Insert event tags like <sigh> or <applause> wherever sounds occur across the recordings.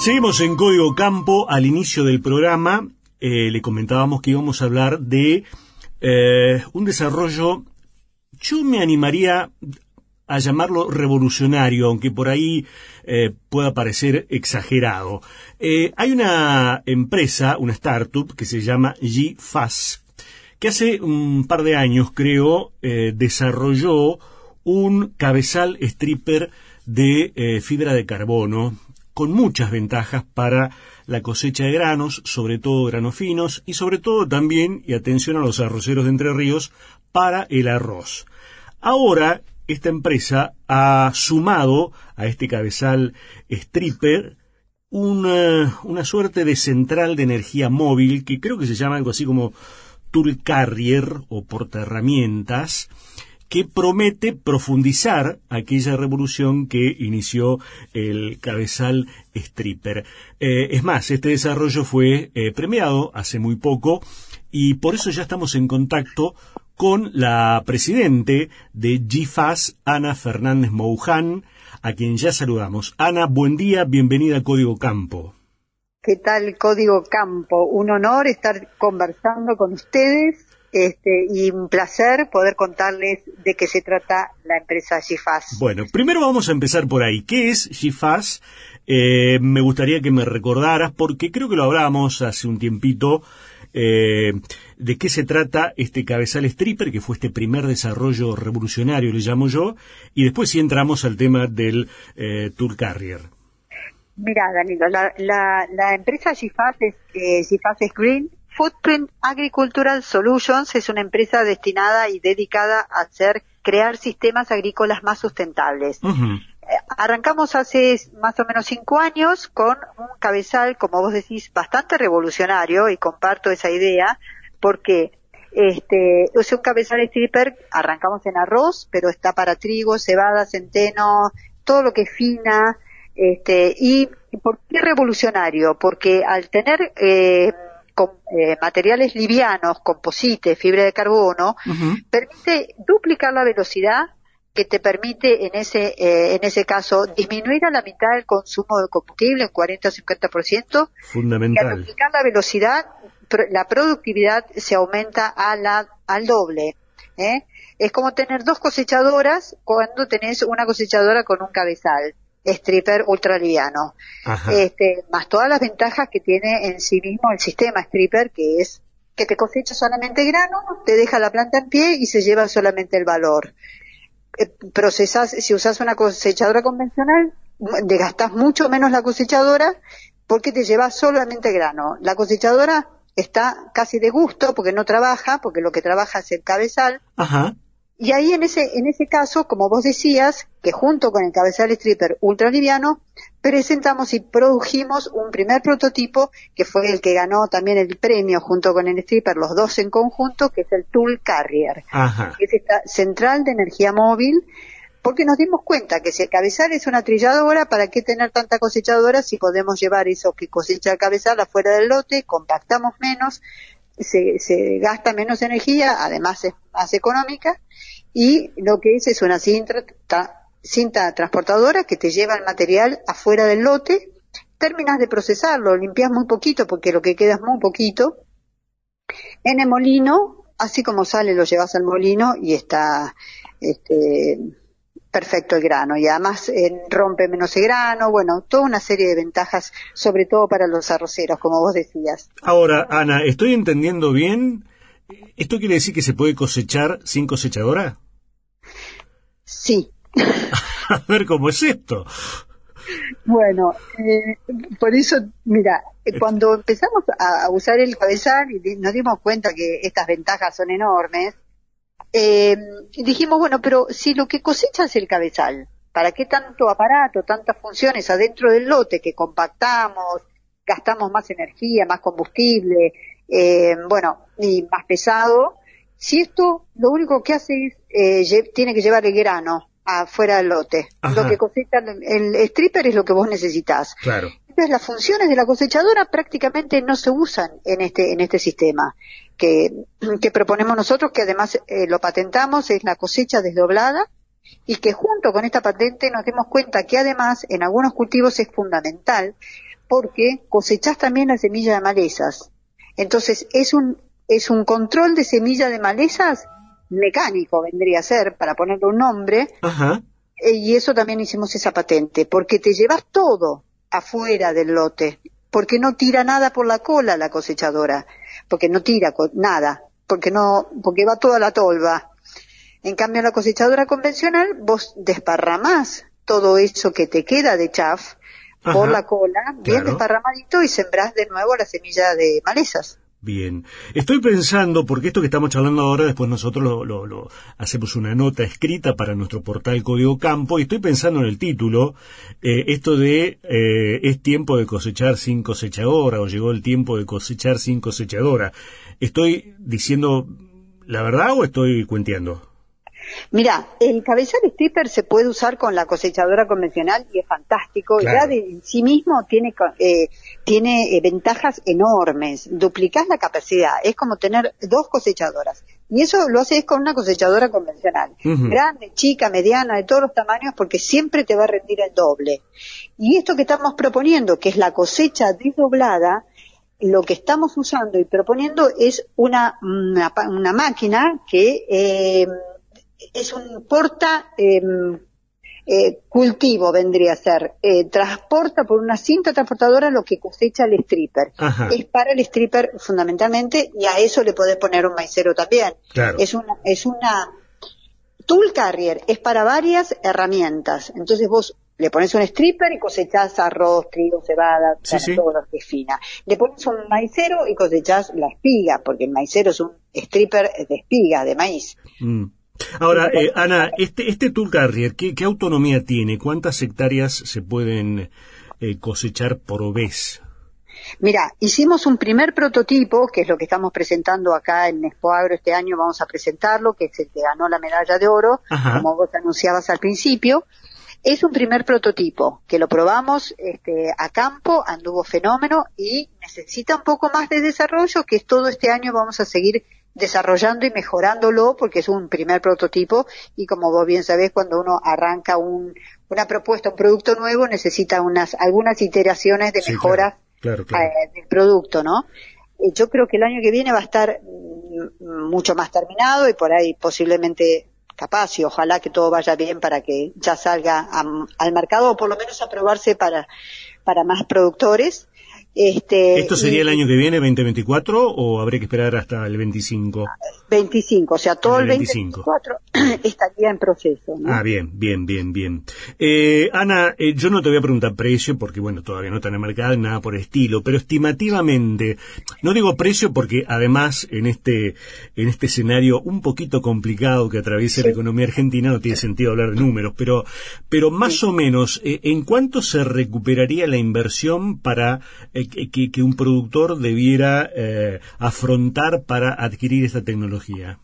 Seguimos en Código Campo. Al inicio del programa eh, le comentábamos que íbamos a hablar de eh, un desarrollo, yo me animaría a llamarlo revolucionario, aunque por ahí eh, pueda parecer exagerado. hay una empresa, una startup, que se llama GFAS, que hace un par de años, creo, desarrolló un cabezal stripper de fibra de carbono con muchas ventajas para la cosecha de granos, sobre todo granos finos, y sobre todo también, y atención a los arroceros de Entre Ríos, para el arroz. Ahora, esta empresa ha sumado a este cabezal stripper una, una suerte de central de energía móvil que creo que se llama algo así como Tool Carrier o portaherramientas, que promete profundizar aquella revolución que inició el cabezal stripper. Eh, es más, este desarrollo fue eh, premiado hace muy poco y por eso ya estamos en contacto con la presidente de GFAS, Ana Fernández Mouján, a quien ya saludamos. Ana, buen día, bienvenida a Código Campo. ¿Qué tal, Código Campo? Un honor estar conversando con ustedes este, y un placer poder contarles de qué se trata la empresa GFAS. Bueno, primero vamos a empezar por ahí. ¿Qué es GFAS? Eh, me gustaría que me recordaras, porque creo que lo hablamos hace un tiempito, eh, de qué se trata este cabezal stripper, que fue este primer desarrollo revolucionario, le llamo yo, y después sí entramos al tema del eh, Tour Carrier. Mira, Danilo, la, la, empresa GFAS es, eh, GFAS es Green, Footprint Agricultural Solutions es una empresa destinada y dedicada a hacer crear sistemas agrícolas más sustentables. Eh, arrancamos hace más o menos cinco años con un cabezal, como vos decís, bastante revolucionario y comparto esa idea porque este, es un cabezal stripper, arrancamos en arroz, pero está para trigo, cebada, centeno, todo lo que es fina, este, y ¿por qué revolucionario? Porque al tener eh, eh, materiales livianos, composite, fibra de carbono, permite duplicar la velocidad que te permite en ese eh, en ese caso disminuir a la mitad el consumo de combustible en 40 o 50%. Fundamental. al duplicar la velocidad, la productividad se aumenta a la, al doble. ¿eh? Es como tener dos cosechadoras cuando tenés una cosechadora con un cabezal stripper ultraliviano. Este, más todas las ventajas que tiene en sí mismo el sistema stripper, que es que te cosecha solamente grano, te deja la planta en pie y se lleva solamente el valor. Eh, procesas, si usas una cosechadora convencional, desgastas mucho menos la cosechadora porque te lleva solamente grano. La cosechadora está casi de gusto porque no trabaja, porque lo que trabaja es el cabezal. Ajá. Y ahí en ese, en ese caso, como vos decías, que junto con el cabezal stripper ultraliviano, presentamos y produjimos un primer prototipo que fue el que ganó también el premio junto con el stripper, los dos en conjunto, que es el Tool Carrier, que es esta central de energía móvil, porque nos dimos cuenta que si el cabezal es una trilladora, ¿para qué tener tanta cosechadora si podemos llevar eso que cosecha el cabezal afuera del lote, compactamos menos, se, se gasta menos energía, además es más económica, y lo que es es una cinta, transportadora que te lleva el material afuera del lote, terminas de procesarlo, limpias muy poquito porque lo que queda es muy poquito, en el molino, así como sale lo llevas al molino y está este, perfecto el grano y además rompe menos el grano, bueno, toda una serie de ventajas, sobre todo para los arroceros, como vos decías. Ahora, Ana, ¿estoy entendiendo bien? ¿Esto quiere decir que se puede cosechar sin cosechadora? Sí. <laughs> A ver cómo es esto. Bueno, eh, por eso, mira, eh, cuando empezamos a usar el cabezal y nos dimos cuenta que estas ventajas son enormes, eh, dijimos, bueno, pero si lo que cosecha es el cabezal, ¿para qué tanto aparato, tantas funciones adentro del lote que compactamos, gastamos más energía, más combustible, eh, bueno, y más pesado? Si esto lo único que hace es, eh, tiene que llevar el grano afuera del lote. Lo que cosecha el, stripper es lo que vos necesitas. Claro. Las funciones de la cosechadora prácticamente no se usan en este, en este sistema que, que proponemos nosotros, que además eh, lo patentamos, es la cosecha desdoblada y que junto con esta patente nos dimos cuenta que además en algunos cultivos es fundamental porque cosechás también la semilla de malezas. Entonces, es un, es un control de semilla de malezas mecánico, vendría a ser, para ponerle un nombre. Ajá. Eh, y eso también hicimos esa patente, porque te llevas todo afuera del lote, porque no tira nada por la cola la cosechadora, porque no tira nada, porque no, porque va toda la tolva. En cambio, la cosechadora convencional, vos desparramás todo eso que te queda de chaf por la cola, bien desparramadito, y sembrás de nuevo la semilla de malezas. Bien. Estoy pensando, porque esto que estamos charlando ahora, después nosotros lo, lo, hacemos una nota escrita para nuestro portal Código Campo, y estoy pensando en el título, eh, esto de eh, es tiempo de cosechar sin cosechadora, o llegó el tiempo de cosechar sin cosechadora. ¿Estoy diciendo la verdad o estoy cuenteando? Mira, el cabezal stripper se puede usar con la cosechadora convencional y es fantástico. Ya de en sí mismo tiene, eh, tiene eh, ventajas enormes. Duplicás la capacidad. Es como tener dos cosechadoras. Y eso lo haces con una cosechadora convencional. Grande, chica, mediana, de todos los tamaños, porque siempre te va a rendir el doble. Y esto que estamos proponiendo, que es la cosecha desdoblada, lo que estamos usando y proponiendo es una, una, máquina que eh, es un porta em, eh, cultivo vendría a ser, eh, transporta por una cinta transportadora lo que cosecha el stripper. Es para el stripper fundamentalmente y a eso le podés poner un maicero también. Es una, es una tool carrier, es para varias herramientas. Entonces vos le pones un stripper y cosechás arroz, trigo, cebada, todo lo que es fina. Le pones un maicero y cosechás la espiga, porque el maicero es un stripper de espiga, de maíz. Mm. Ahora, eh, Ana, este, este Tool Carrier, ¿qué, autonomía tiene? ¿Cuántas hectáreas se pueden eh, cosechar por vez? Mira, hicimos un primer prototipo, que es lo que estamos presentando acá en Expo Agro este año, vamos a presentarlo, que es el que ganó la medalla de oro, como vos anunciabas al principio. Es un primer prototipo que lo probamos este, a campo, anduvo fenómeno y necesita un poco más de desarrollo, que todo este año vamos a seguir desarrollando y mejorándolo porque es un primer prototipo y como vos bien sabés cuando uno arranca un, una propuesta, un producto nuevo necesita unas algunas iteraciones de mejora eh, del producto, ¿no? Eh, yo creo que el año que viene va a estar mm, mucho más terminado y por ahí posiblemente capaz y ojalá que todo vaya bien para que ya salga al mercado o por lo menos aprobarse para para más productores este, ¿Esto sería el año que viene, 2024, o habría que esperar hasta el 25? 25, o sea, todo el, 2024 <clears throat> estaría en proceso. ¿no? Ah, bien, bien, bien, bien. Eh, Ana, eh, yo no te voy a preguntar precio, porque bueno, todavía no está en el mercado, nada por estilo, pero estimativamente, no digo precio porque además en este, en este escenario un poquito complicado que atraviesa la economía argentina no tiene sentido hablar de números, pero, pero más o menos, eh, ¿en cuánto se recuperaría la inversión para eh, que, un productor debiera eh, afrontar para adquirir esta tecnología?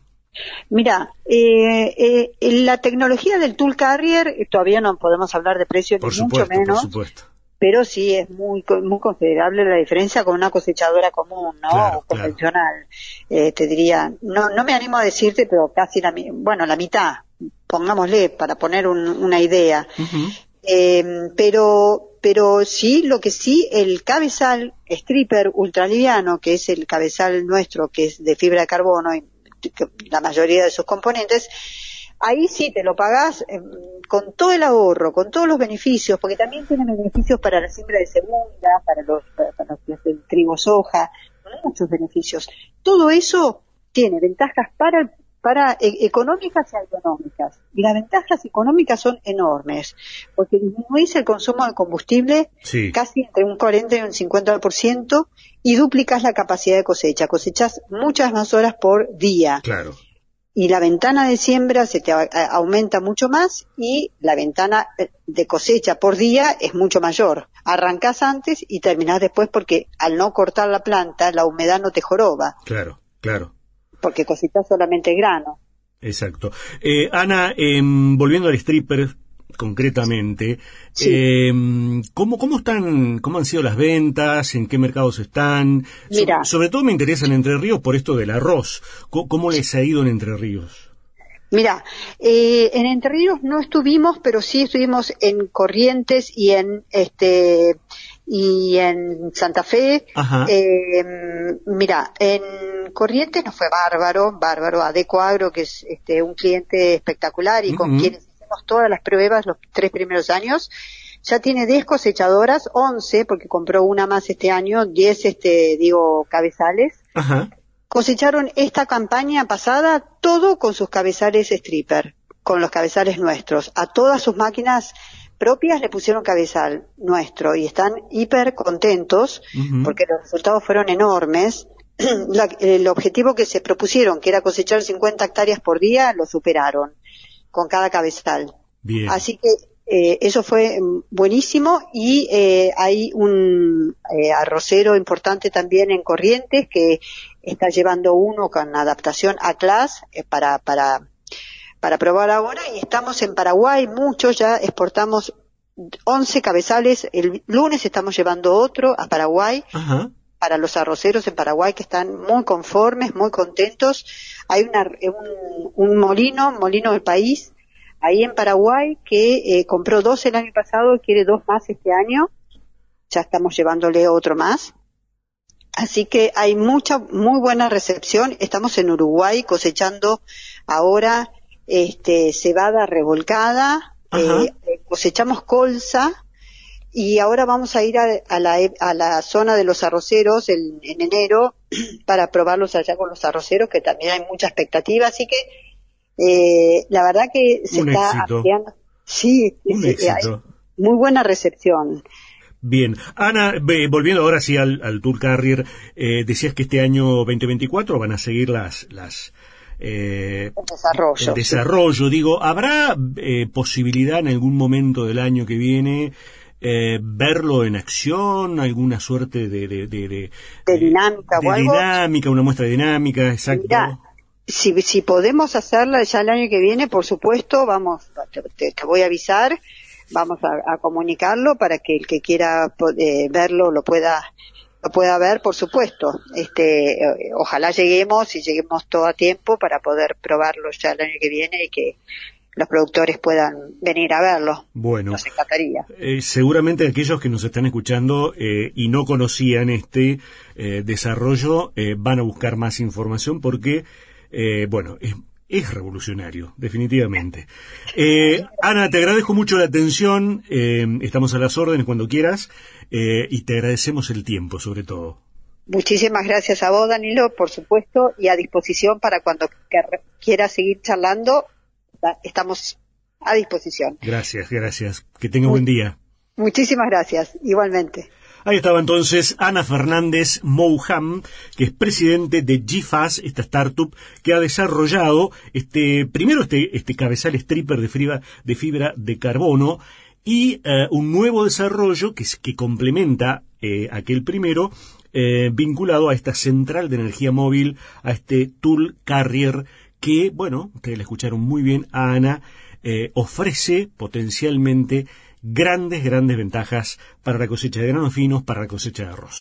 Mira, eh, la tecnología del tool carrier todavía no podemos hablar de precio ni mucho menos. Por supuesto. Pero sí es muy muy considerable la diferencia con una cosechadora común, ¿no? o convencional. te diría, no no me animo a decirte, pero casi la bueno la mitad, pongámosle para poner una idea. pero pero sí, lo que sí, el cabezal stripper ultraliviano, que es el cabezal nuestro, que es de fibra de carbono y la mayoría de sus componentes, ahí sí te lo pagás eh, con todo el ahorro, con todos los beneficios, porque también tiene beneficios para la siembra de segunda, para los, para los trigo soja, muchos beneficios. Todo eso tiene ventajas para el para e, económicas y económicas. Y las ventajas económicas son enormes, porque disminuís el consumo de combustible casi entre un 40 y un 50% y duplicas la capacidad de cosecha. Cosechas muchas más horas por día. Claro. Y la ventana de siembra se te aumenta mucho más y la ventana eh, de cosecha por día es mucho mayor. Arrancás antes y terminás después porque al no cortar la planta la humedad no te joroba. Claro, claro porque cositas solamente grano. Exacto. Eh, Ana, em, volviendo al stripper concretamente, em, ¿cómo, ¿cómo están, cómo han sido las ventas, en qué mercados están? Mira, sobre todo me interesa en Entre Ríos por esto del arroz. ¿Cómo, les ha ido en Entre Ríos? Mira, eh, en Entre Ríos no estuvimos, pero sí estuvimos en Corrientes y en este y en Santa Fe. Eh, mira, en Corrientes nos fue bárbaro, bárbaro, Adecuagro, que es este, un cliente espectacular y con quienes hicimos todas las pruebas los tres primeros años. Ya tiene 10 cosechadoras, 11, porque compró una más este año, 10, este, digo, cabezales. Cosecharon esta campaña pasada todo con sus cabezales stripper, con los cabezales nuestros. A todas sus máquinas propias le pusieron cabezal nuestro y están hiper contentos porque los resultados fueron enormes. <clears throat> el objetivo que se propusieron, que era cosechar 50 hectáreas por día, lo superaron con cada cabezal. Así que eh, eso fue mm, buenísimo y eh, hay un eh, arrocero importante también en Corrientes que está llevando uno con adaptación a clase para, para para probar ahora y estamos en Paraguay, muchos ya exportamos 11 cabezales, el lunes estamos llevando otro a Paraguay. para los arroceros en Paraguay que están muy conformes, muy contentos. Hay una, un, un molino, molino del país, ahí en Paraguay que eh, compró dos el año pasado y quiere dos más este año. Ya estamos llevándole otro más. Así que hay mucha, muy buena recepción. Estamos en Uruguay cosechando ahora este, cebada revolcada, eh, cosechamos colza y ahora vamos a ir a, la, a la, zona de los arroceros en, enero <clears throat> para probarlos allá con los arroceros, que también hay mucha expectativa, así que eh, la verdad que se está éxito. Sí, hay muy buena recepción. Bien, Ana, volviendo ahora sí al, Tour Carrier, eh, decías que este año 2024 van a seguir las, las eh, desarrollo. desarrollo, digo, ¿habrá eh, posibilidad en algún momento del año que viene eh, verlo en acción, alguna suerte de, de, de, dinámica, dinámica, una muestra dinámica, exacto. si, si podemos hacerla ya el año que viene, por supuesto, vamos, te, voy a avisar, vamos a, comunicarlo para que el que quiera eh, verlo lo pueda pueda ver, por supuesto. Este, eh, ojalá lleguemos y lleguemos todo a tiempo para poder probarlo ya el año que viene y que los productores puedan venir a verlo. Bueno, nos encantaría. Eh, seguramente aquellos que nos están escuchando eh, y no conocían este desarrollo van a buscar más información porque, bueno, es es revolucionario, definitivamente. Eh, Ana, te agradezco mucho la atención, eh, estamos a las órdenes cuando quieras eh, y te agradecemos el tiempo sobre todo. Muchísimas gracias a vos, Danilo, por supuesto, y a disposición para cuando quieras seguir charlando, estamos a disposición. Gracias, gracias. Que tenga buen día. Muchísimas gracias, igualmente. Ahí estaba entonces Ana Fernández Mouham, que es presidente de GFAS, esta startup que ha desarrollado este, primero este, este cabezal stripper de fibra de, fibra de carbono y eh, un nuevo desarrollo que, que complementa eh, aquel primero, eh, vinculado a esta central de energía móvil, a este Tool Carrier que, bueno, ustedes la escucharon muy bien a Ana, ofrece potencialmente grandes, grandes ventajas para la cosecha de granos finos, para la cosecha de arroz.